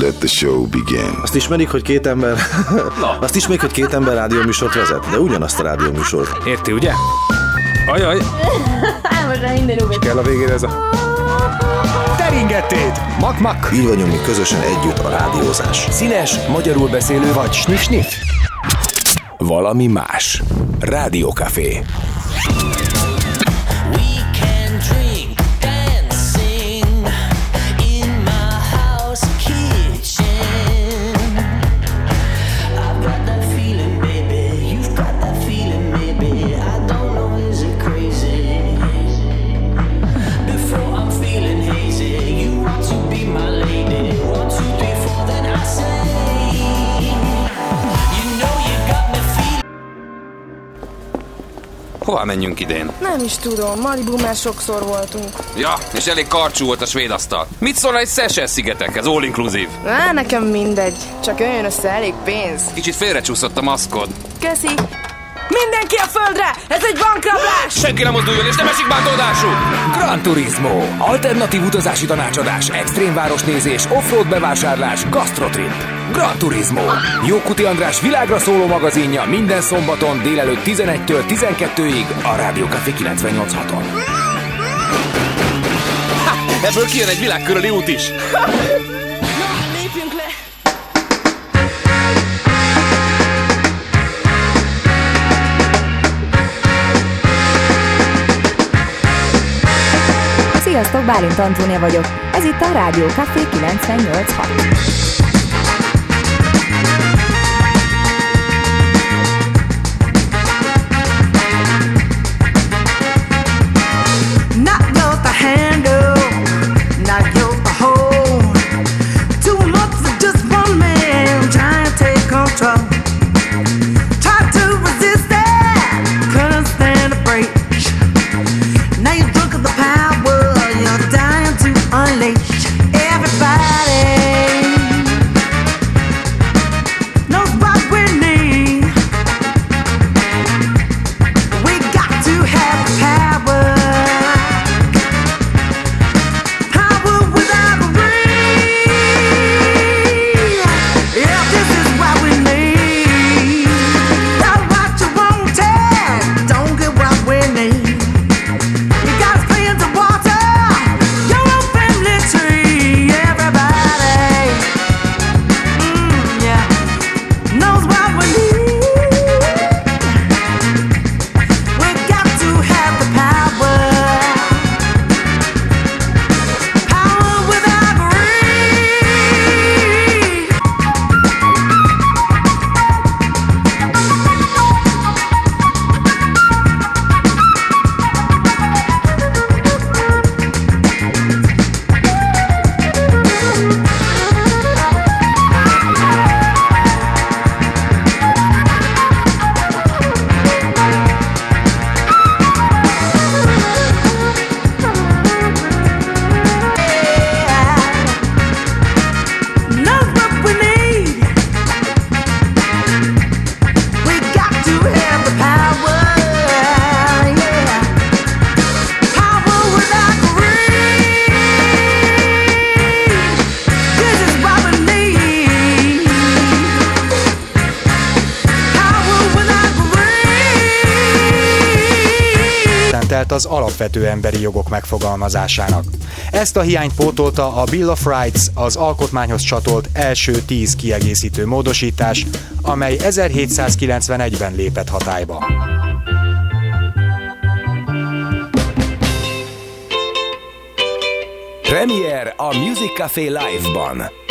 Let the show begin. Azt ismerik, hogy két ember... Na. Azt ismerik, hogy két ember rádióműsort vezet, de ugyanazt a rádióműsort. Érti, ugye? Ajaj, Most minden úgy. kell a végére ez a... Teringetét! Mak-mak! Így vagyunk mi közösen együtt a rádiózás. Színes, magyarul beszélő vagy snif-snif? Valami más. Rádiókafé. Hová menjünk idén? Nem is tudom, Malibu már sokszor voltunk. Ja, és elég karcsú volt a svéd asztal. Mit szól egy Seychelles szigetekhez, all inclusive? Á, nekem mindegy, csak jöjjön össze elég pénz. Kicsit félrecsúszott a maszkod. Köszi. Mindenki a földre! Ez egy bankrablás! Senki nem mozduljon, és nem esik bántódású! Gran Turismo. Alternatív utazási tanácsadás, extrém városnézés, offroad bevásárlás, gastrotrip. Gran Turismo. Jókuti András világra szóló magazinja minden szombaton délelőtt 11-től 12-ig a Rádiókafé 98.6-on. Ebből kijön egy világkörüli út is. Sziasztok, Bálint Antónia vagyok. Ez itt a Rádió Café 98.6. greed. telt az alapvető emberi jogok megfogalmazásának. Ezt a hiányt pótolta a Bill of Rights, az alkotmányhoz csatolt első tíz kiegészítő módosítás, amely 1791-ben lépett hatályba. Premier a Music Café Live-ban.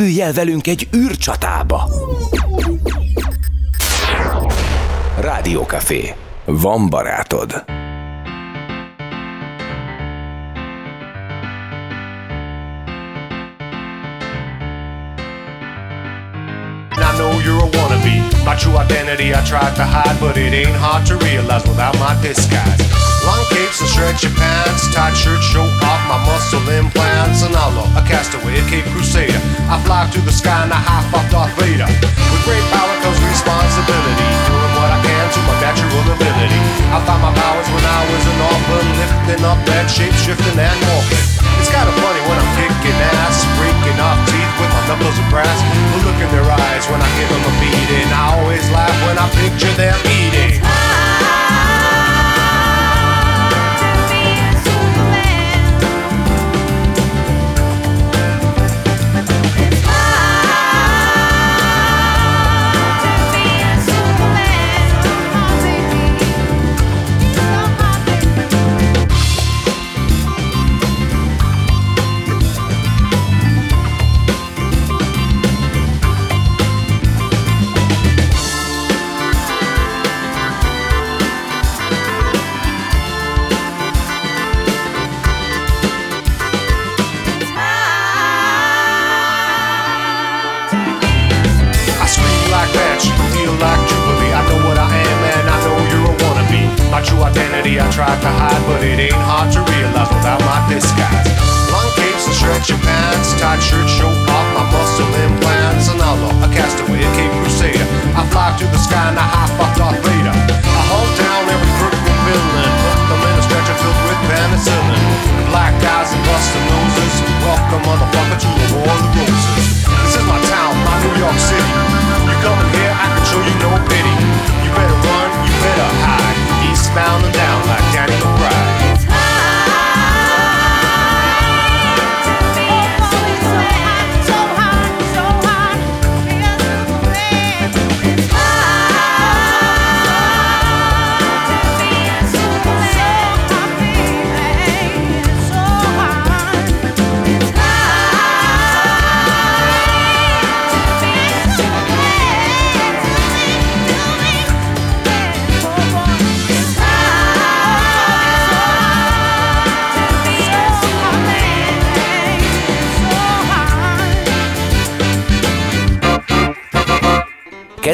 Repülj el velünk egy űrcsatába! Rádiókafé. Van barátod. My true identity I tried to hide, but it ain't hard to realize without my disguise. Long capes and stretchy pants, tight shirts show off my muscle implants. And I'm a castaway, a Cape Crusader. I fly to the sky and I high off Darth Vader. With great power comes responsibility, doing what I can to my natural ability. I found my powers when I was an orphan, lifting up that shape, shifting and morphing. It's kinda funny when I'm kicking ass, breaking off teeth with my knuckles of brass. The look in their eyes when I give them a beating. I always laugh when I picture them eating.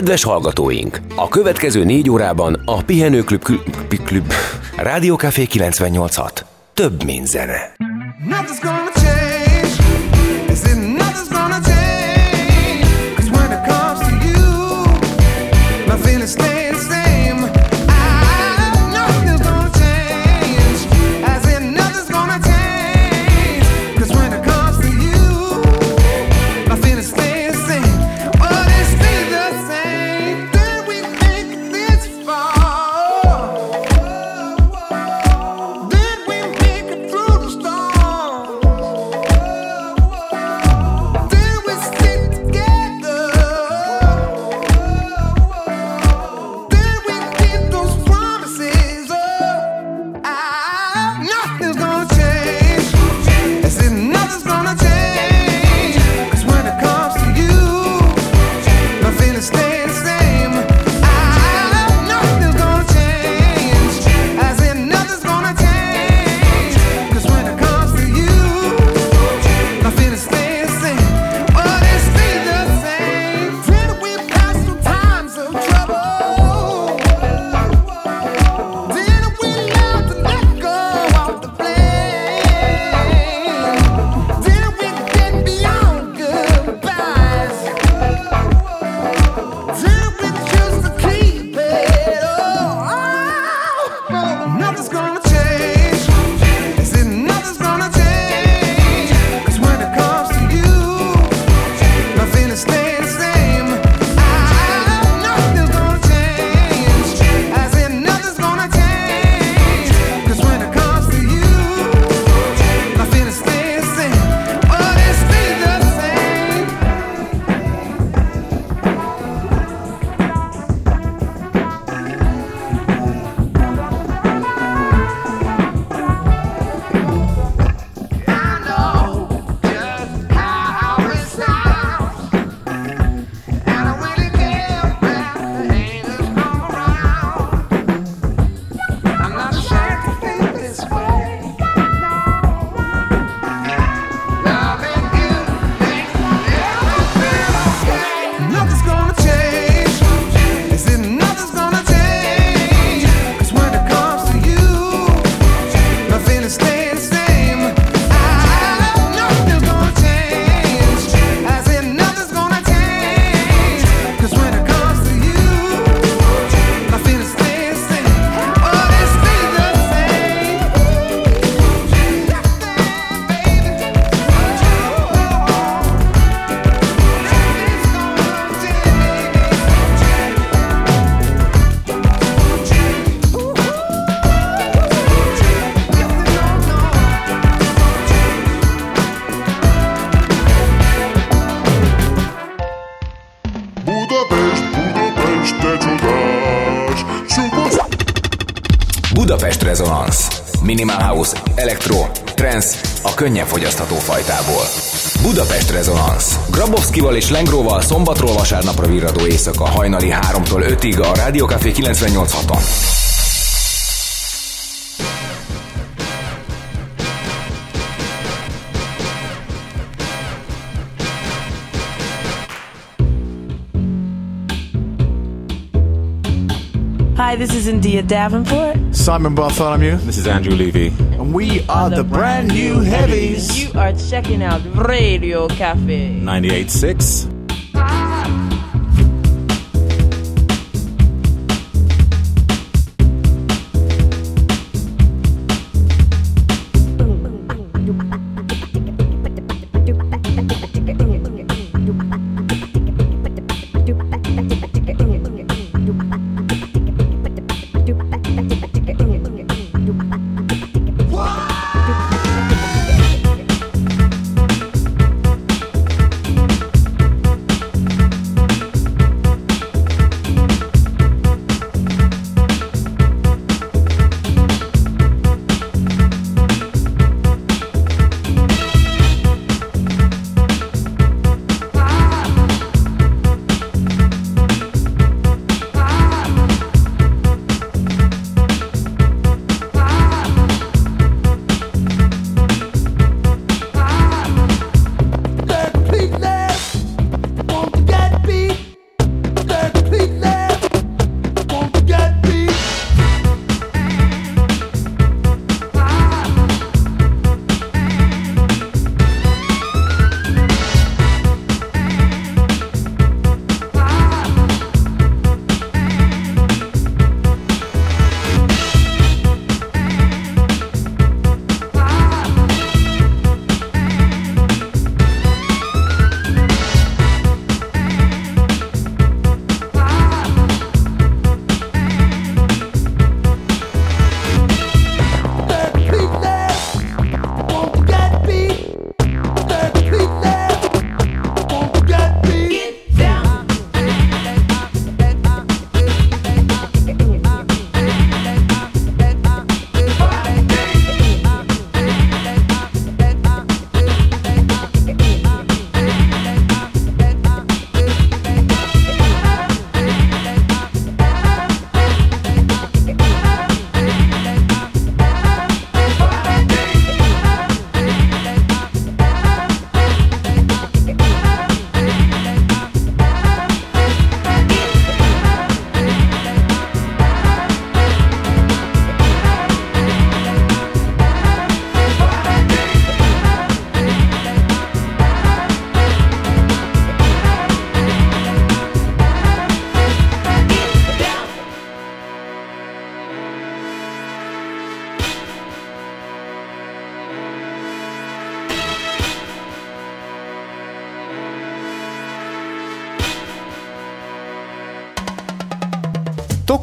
Kedves hallgatóink! A következő négy órában a Pihenőklub... Klub, klub, Rádiókafé 98.6. Több, mint zene. Könnyen fogyasztható fajtából. Budapest Resonance. Grabowskival és Lengróval szombatról vasárnapra virradó éjszaka hajnali 3-tól 5-ig a Rádió Café 98.6-on. Hi, this is India Davenport. Simon Bartholomew. This is Andrew Levy. And we are the brand new heavies. You are checking out Radio Cafe. 98.6.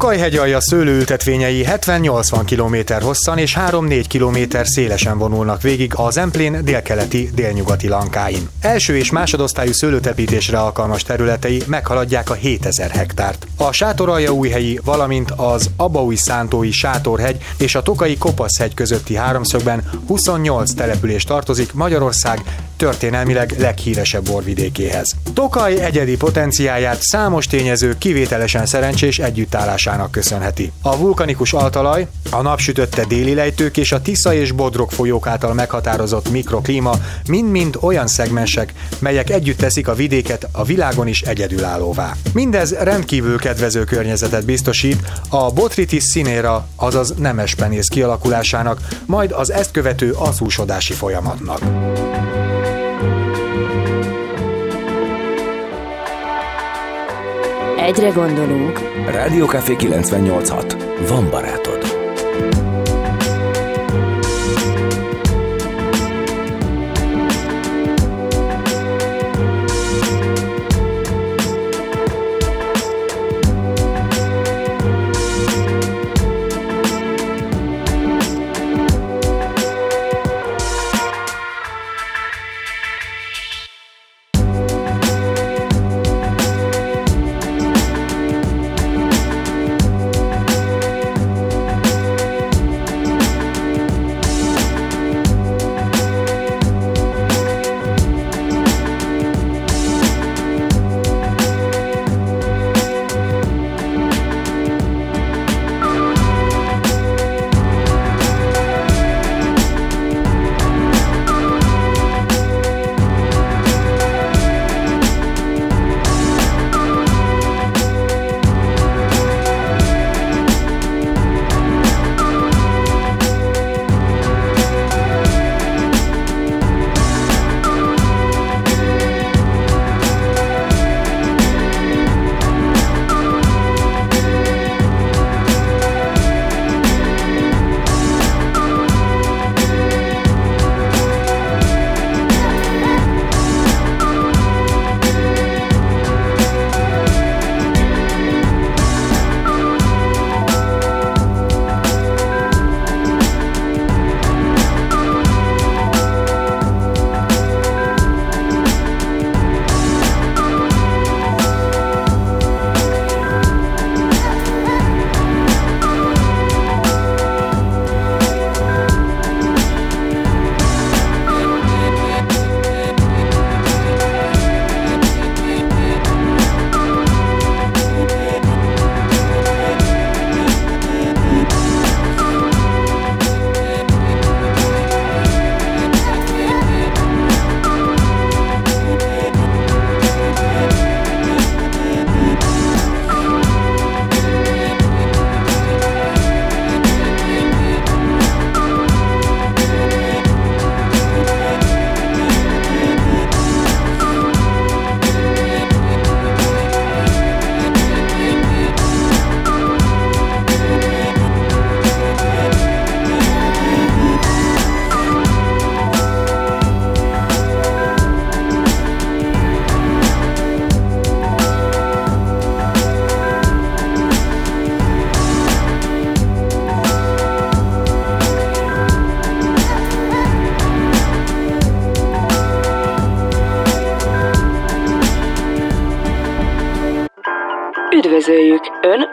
Tokaj-hegyalja szőlőültetvényei 70-80 km hosszan és 3-4 km szélesen vonulnak végig a Zemplén délkeleti délnyugati lankáin. Első és másodosztályú szőlőtepítésre alkalmas területei meghaladják a 7000 hektárt. A Sátoralja-újhelyi, valamint az Abaúj Szántói Sátorhegy és a Tokai Kopaszhegy közötti háromszögben 28 település tartozik Magyarország történelmileg leghíresebb borvidékéhez. Tokaj egyedi potenciáját számos tényező kivételesen szerencsés együttállásának köszönheti. A vulkanikus altalaj, a napsütötte déli lejtők és a Tisza és Bodrog folyók által meghatározott mikroklíma mind-mind olyan szegmensek, melyek együtt teszik a vidéket a világon is egyedülállóvá. Mindez rendkívül kedvező környezetet biztosít a Botrytis színéra, azaz nemes penész kialakulásának, majd az ezt követő aszúsodási folyamatnak. Egyre gondolunk. Rádió Café 98.6. Van barátod.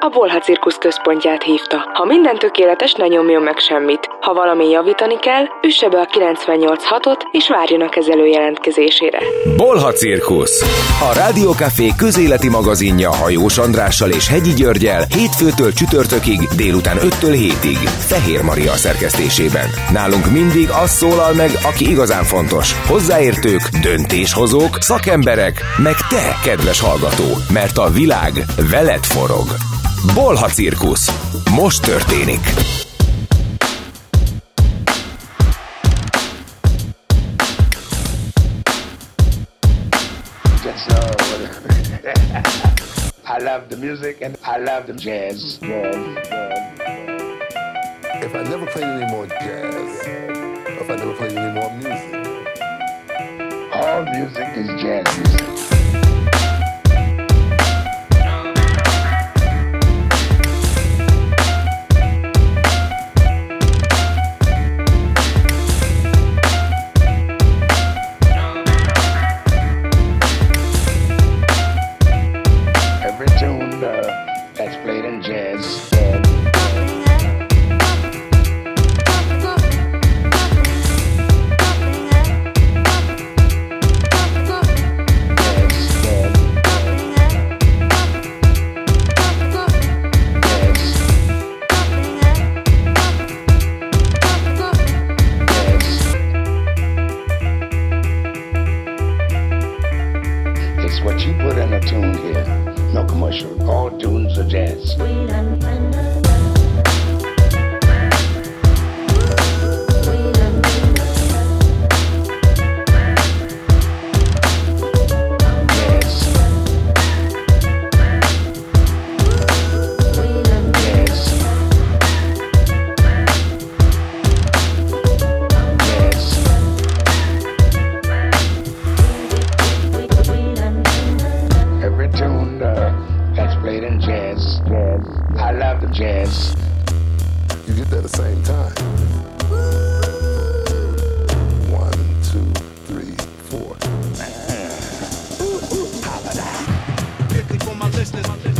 A Bolha Cirkusz központját hívta. Ha minden tökéletes, ne nyomjon meg semmit. Ha valami javítani kell, üsse be a 986-ot és várjon a kezelő jelentkezésére. Bolha Cirkusz. A Rádiókafé közéleti magazinja Hajós Andrással és Hegyi Györgyel hétfőtől csütörtökig délután 5-től 7-ig. Fehér Maria szerkesztésében. Nálunk mindig az szólal meg, aki igazán fontos. Hozzáértők, döntéshozók, szakemberek, meg te, kedves hallgató. Mert a világ veled forog. Bolha Cirkusz. Most történik. That's I love the music and I love the jazz. If I never played any more jazz, if I never played any more music, All music is jazz The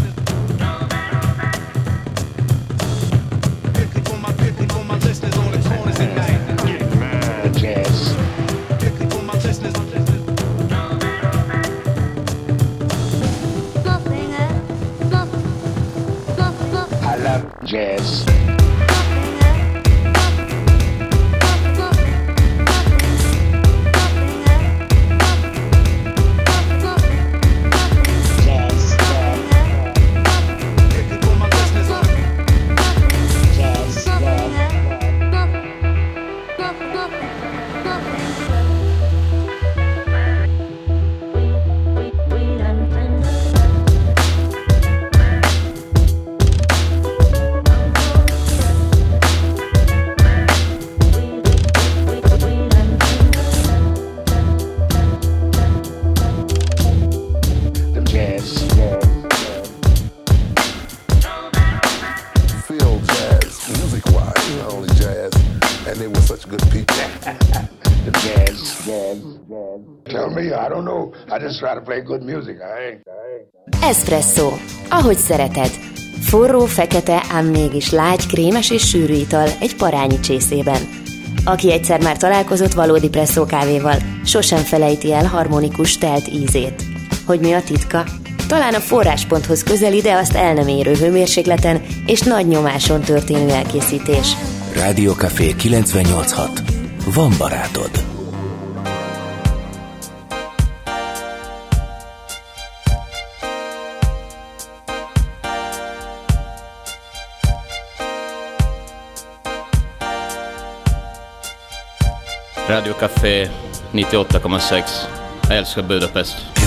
To play good music. I ain't. I ain't. Espresso. Ahogy szereted. Forró, fekete, ám mégis lágy, krémes és sűrű ital egy parányi csészében. Aki egyszer már találkozott valódi presszó kávéval, sosem felejti el harmonikus telt ízét. Hogy mi a titka? Talán a forrásponthoz közeli, de azt el nem érő hőmérsékleten és nagy nyomáson történő elkészítés. Rádiókafé 986. Van barátod. Radiocafé 98,6. Jag älskar Budapest.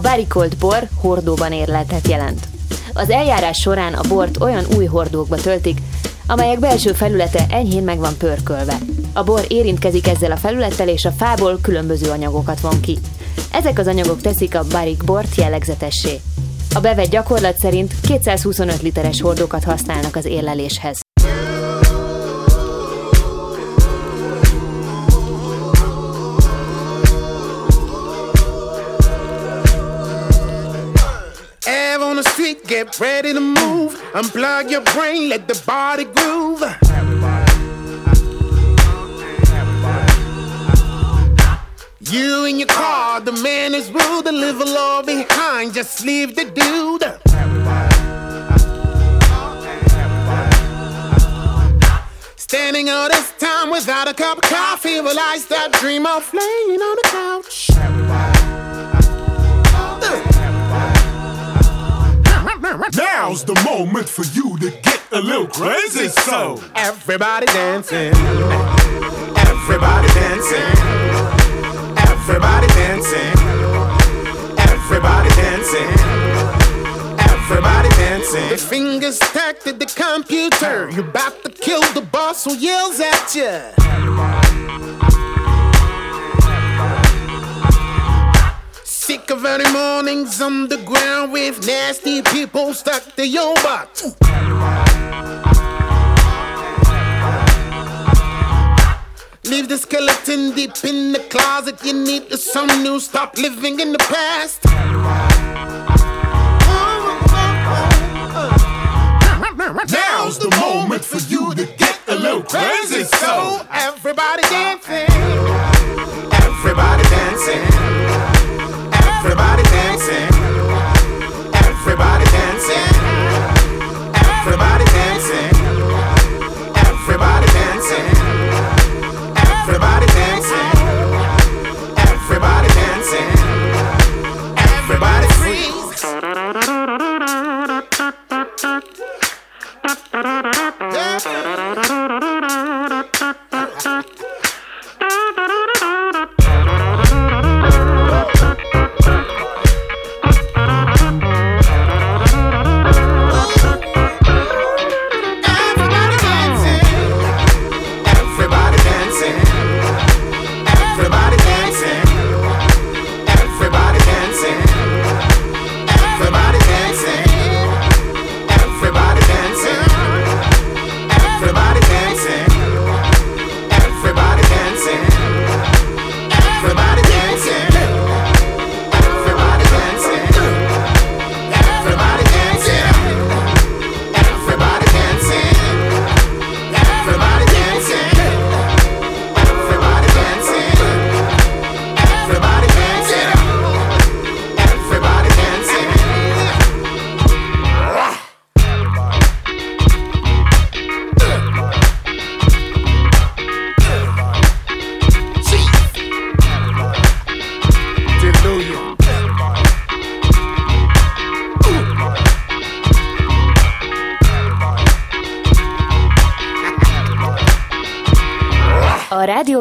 Barricade bor hordóban érletet jelent. Az eljárás során a bort olyan új hordókba töltik, amelyek belső felülete enyhén meg van pörkölve. A bor érintkezik ezzel a felülettel, és a fából különböző anyagokat von ki. Ezek az anyagok teszik a barrique bort jellegzetessé. A bevett gyakorlat szerint 225 literes hordókat használnak az érleléshez. Unplug your brain, let the body groove. You in your car, the man is rude, the live law behind, just leave the dude. Standing all this time without a cup of coffee, will that dream of laying on the couch? Now's the moment for you to get a little crazy, so. Everybody dancing, everybody dancing, everybody dancing, everybody dancing, everybody dancing. The fingers tacked at the computer, You're about to kill the boss who yells at you. Sick of early mornings on the ground with nasty people stuck to your butt. Leave the skeleton deep in the closet. You need some new. Stop living in the past. Now's the moment for you to get a little crazy, so everybody dancing,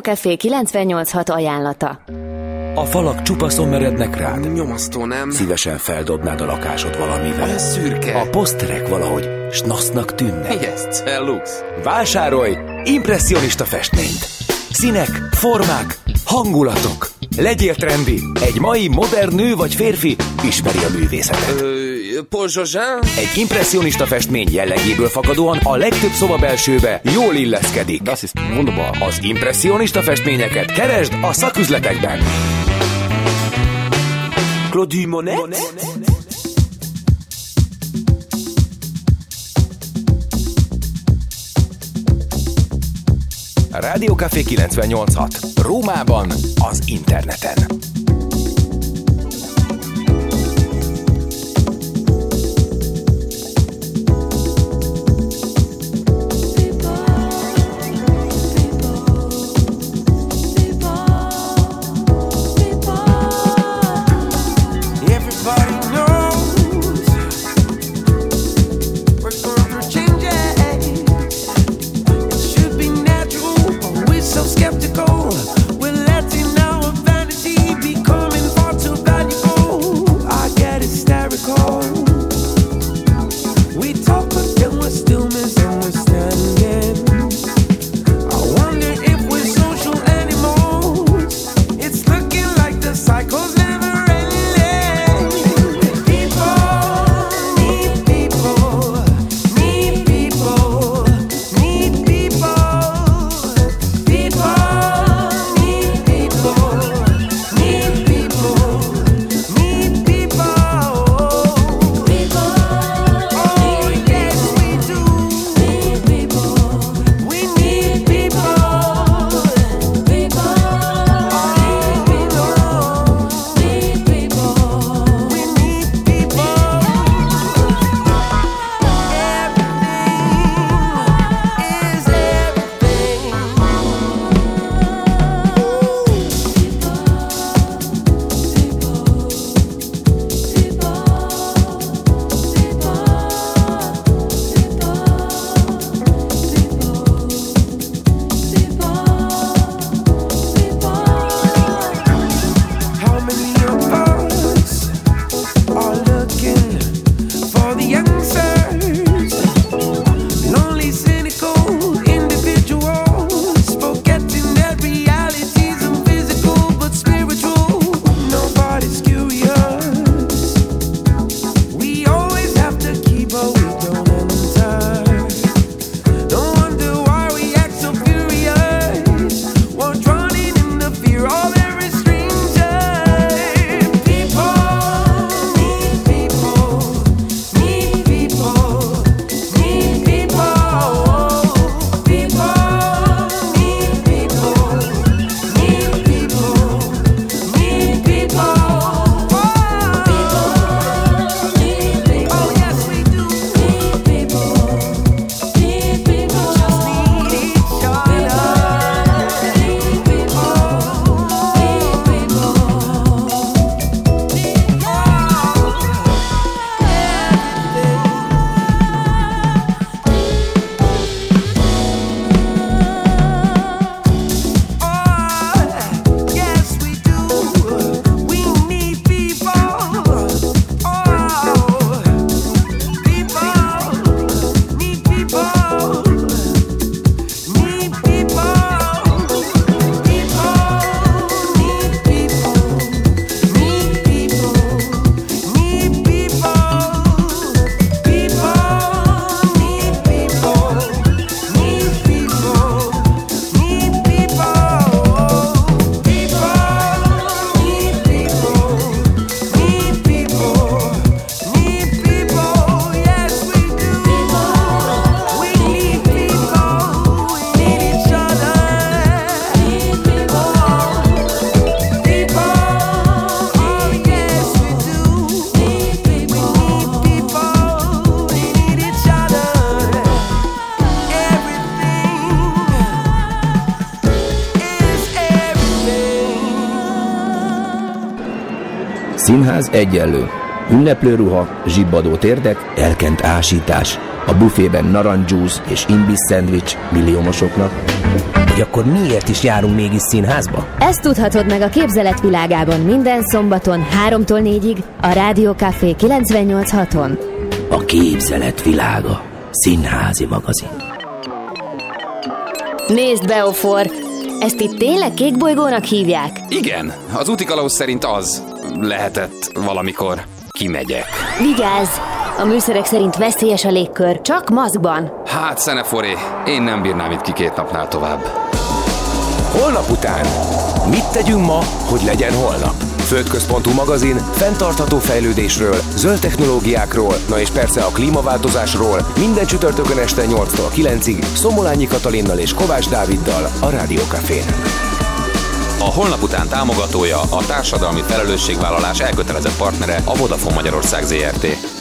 A Rádiókafé 986 ajánlata. A falak csupaszon merednek rád. Nyomasztó, nem? Szívesen feldobnád a lakásod valamivel. Olyan szürke. A poszterek valahogy snasznak tűnnek. Yes, cellux. Vásárolj impressionista festményt. Színek, formák, hangulatok. Legyél trendi. Egy mai modern nő vagy férfi ismeri a művészetet. Paul Josin? Egy impressionista festmény jellegéből fakadóan a legtöbb szoba belsőbe jól illeszkedik. Das ist wunderbar. Az impressionista festményeket keresd a szaküzletekben. Claude Monet? Monet? Rádiókafé 986. Rómában, az interneten. Színház egyenlő. Ünneplőruha, zsibbadó térdek, elkent ásítás. A bufében narancsúz és imbis szendvics milliómosoknak. Hogy akkor miért is járunk mégis színházba? Ezt tudhatod meg a képzelet világában minden szombaton 3-tól 4-ig a Rádió Café 98.6-on. A képzelet világa. Színházi magazin. Nézd, Beofor! Ezt itt tényleg kékbolygónak hívják? Igen, az útikalauz szerint az lehetett valamikor. Kimegyek. Vigyázz! A műszerek szerint veszélyes a légkör, csak maszkban. Hát, Szeneforé, én nem bírnám itt ki két napnál tovább. Holnap után. Mit tegyünk ma, hogy legyen holnap? Földközpontú magazin fenntartható fejlődésről, zöld technológiákról, na és persze a klímaváltozásról minden csütörtökön este 8-tól 9-ig Szomolányi Katalinnal és Kovács Dáviddal a Rádiókafén. A holnap után támogatója a társadalmi felelősségvállalás elkötelezett partnere a Vodafone Magyarország ZRT.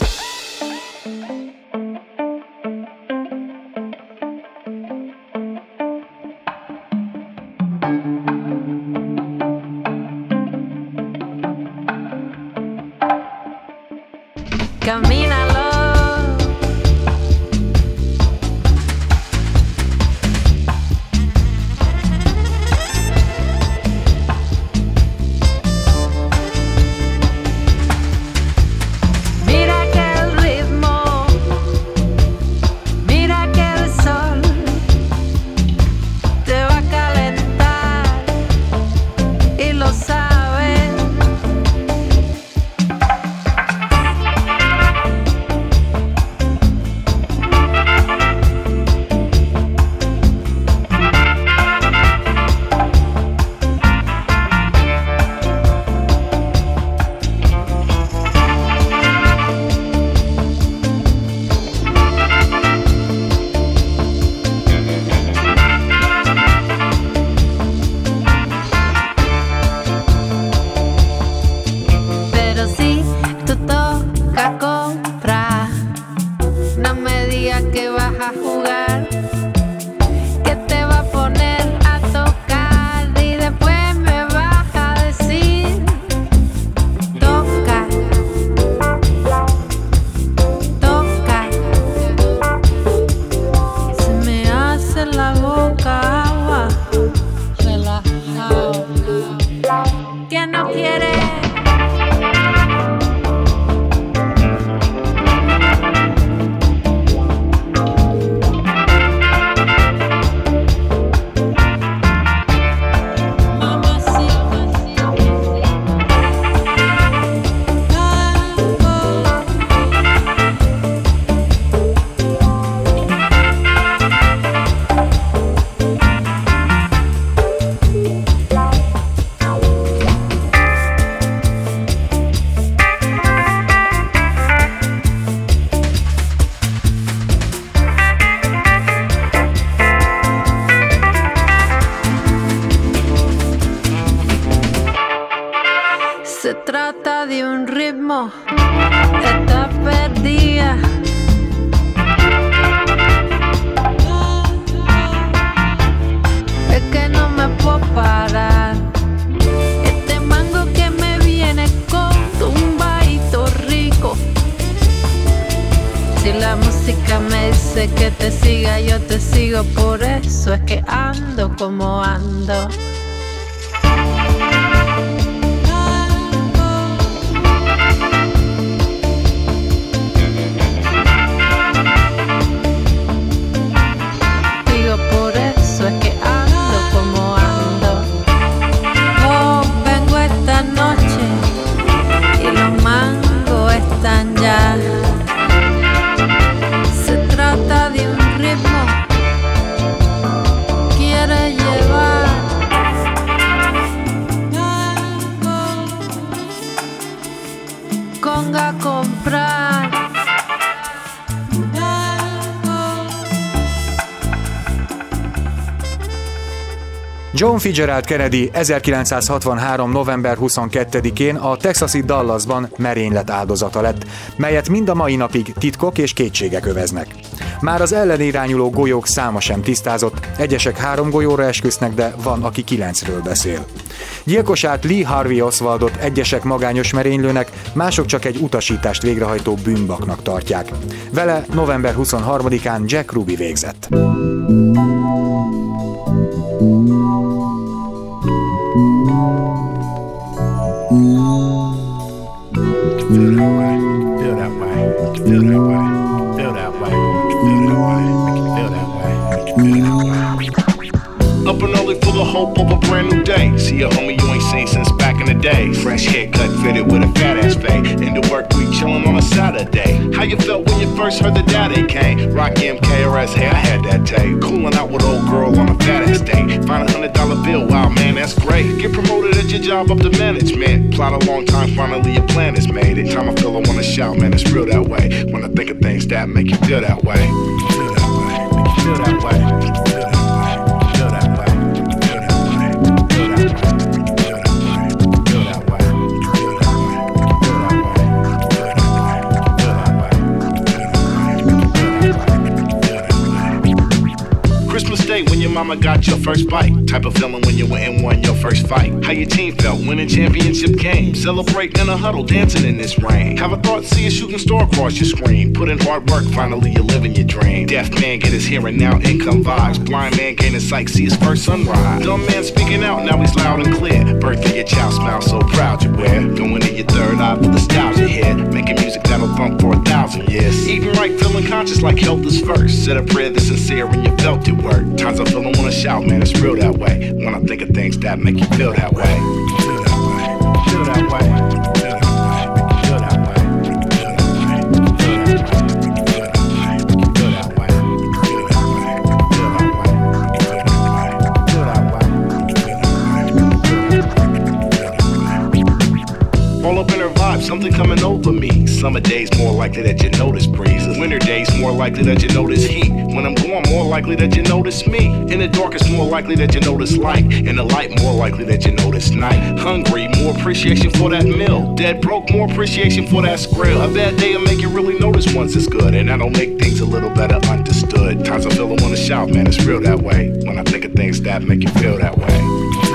John Fitzgerald Kennedy 1963. november 22-én a texasi Dallasban merénylet áldozata lett, melyet mind a mai napig titkok és kétségek öveznek. Már az ellenirányuló golyók száma sem tisztázott, egyesek három golyóra esküsznek, de van, aki kilencről beszél. Gyilkosát Lee Harvey Oswaldot egyesek magányos merénylőnek, mások csak egy utasítást végrehajtó bűnbaknak tartják. Vele november 23-án Jack Ruby végzett. Feel that way. Feel that way. Feel that way. Feel that way. Feel that way. Feel that way. Feel that way. Up and early for the hope of a brand new day. See a homie you ain't seen since back in the day. Fresh haircut fitted with a fat ass fade. Into work on a Saturday. How you felt when you first heard the daddy came? Rock MKRS, hey, I had that tape. Coolin' out with old girl on a fat ass date. Find a hundred dollar bill, wow man, that's great. Get promoted at your job up to management. Plot a long time, finally your plan is made. It time I feel I wanna shout, man, it's real that way. When I think of things that make you feel that way. Feel that way, make you feel that way. Your first bite. Type of feeling when you went and won your first fight. How your team felt winning championship game. Celebrating in a huddle, dancing in this rain. Have a thought, see a shooting star across your screen. Put in hard work, finally you're living your dream. Deaf man get his hearing now, income vibes. Blind man gaining sight, see his first sunrise. Dumb man speaking out, now he's loud and clear. Birthday, your child smile so proud you wear. Going in your third eye with nostalgia here. Making music that'll thump for a thousand years. Eating right, feeling conscious like health is first. Said a prayer that's sincere and you felt it work. Times I feel I wanna shout, man, it's real that way. When I think of things that make you feel that way. Feel that way. Feel that way. Feel that way. Feel that way. Feel that way. Something coming over me. Summer days more likely that you notice breezes. Winter days more likely that you notice heat. When I'm gone, more likely that you notice me. In the dark, it's more likely that you notice light. In the light, more likely that you notice night. Hungry, more appreciation for that meal. Dead broke, more appreciation for that skrill. A bad day will make you really notice once it's good. And that'll make things a little better understood. Times I feel I wanna shout, man, it's real that way. When I think of things that make you. Feel that way.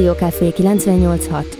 Rádió Café 986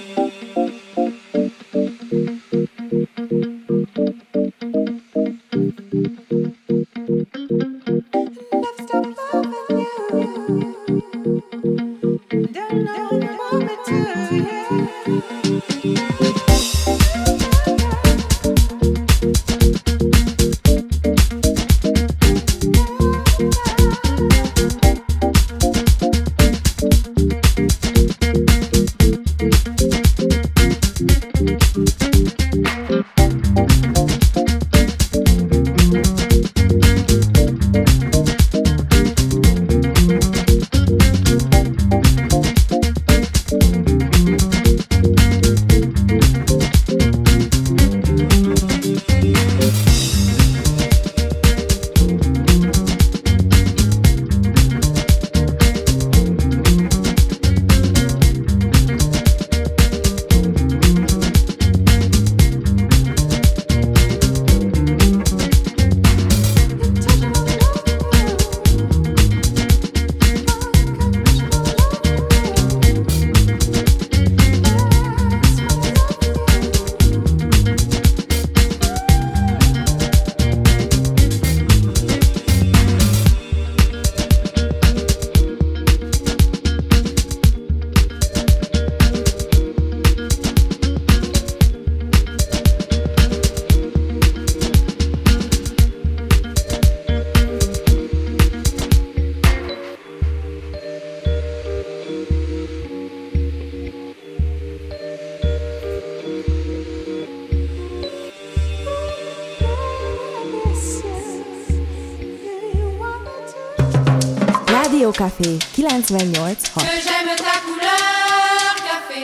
Café 98 6. J'aime ta couleur, café.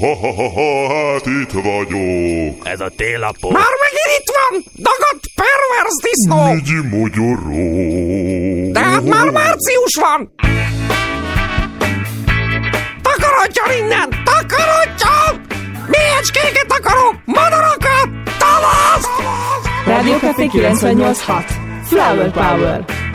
Ho, hát itt vagyok. Ez a télapó. Már megint itt van, dagadt pervers disznó. Migyi mogyoró. De hát már március van. Takarodjon innen, takarodjon! Méhecskéket akarok, madarakat, tavasz! Rádió Café 98.6 Flower Power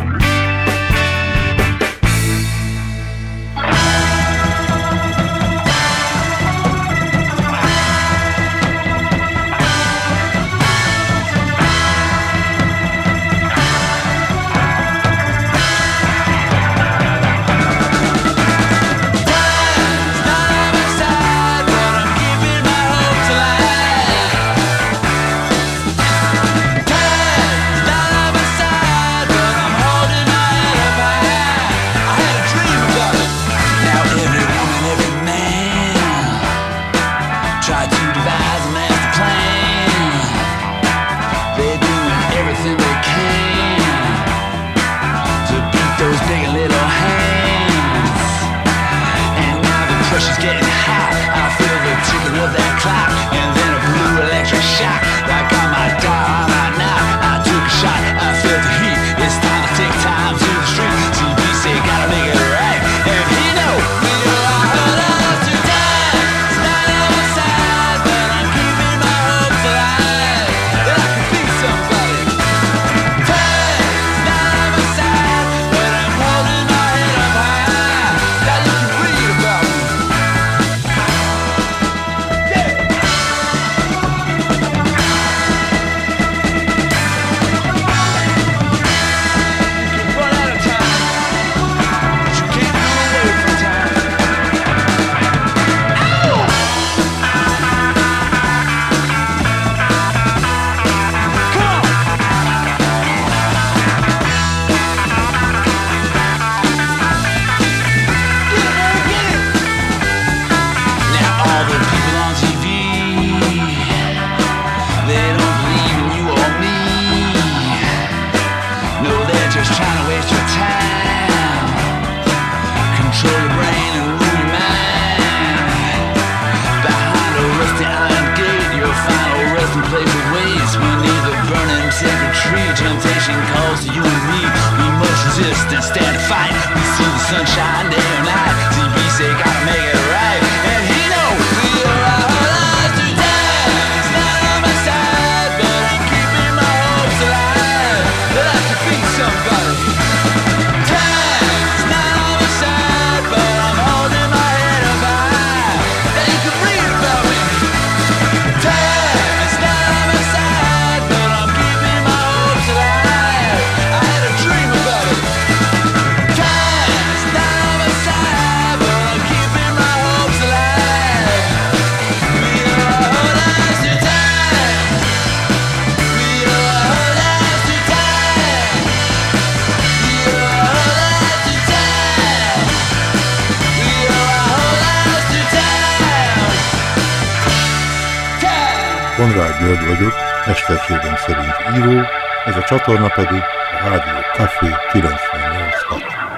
György vagyok, mesterségem szerint író, ez a csatorna pedig a Rádió Café 98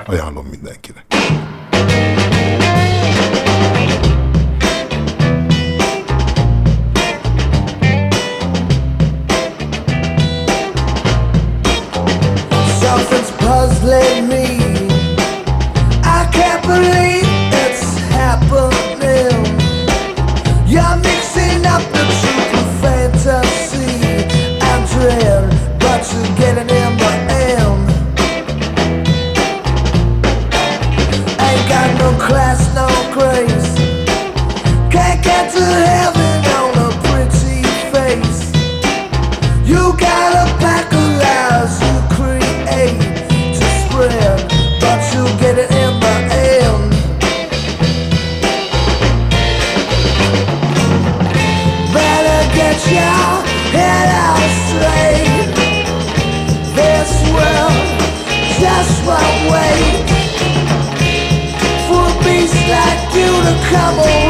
Ajánlom mindenkinek. Something's puzzling me. I can't believe it's happened. class, no grace. Can't get to heaven. come on.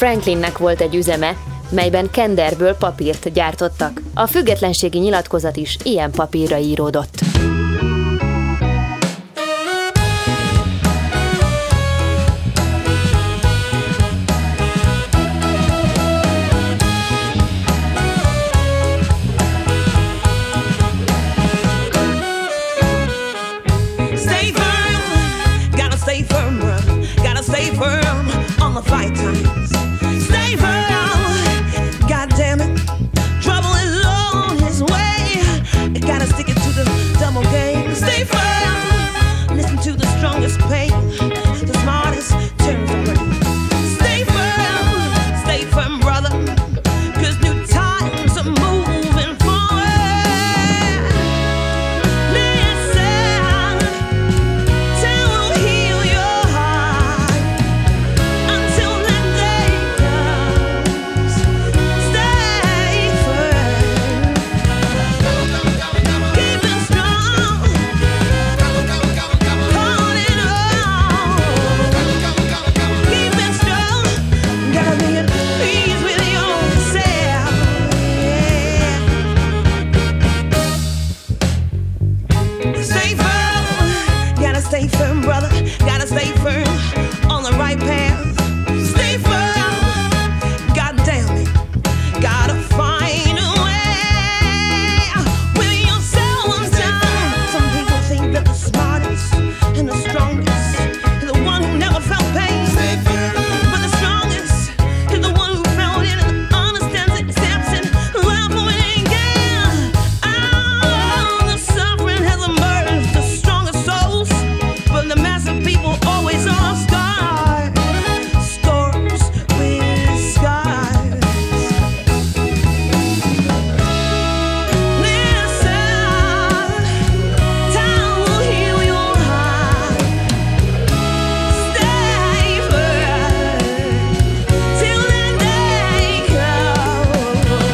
Franklinnek volt egy üzeme, melyben kenderből papírt gyártottak. A függetlenségi nyilatkozat is ilyen papírra íródott.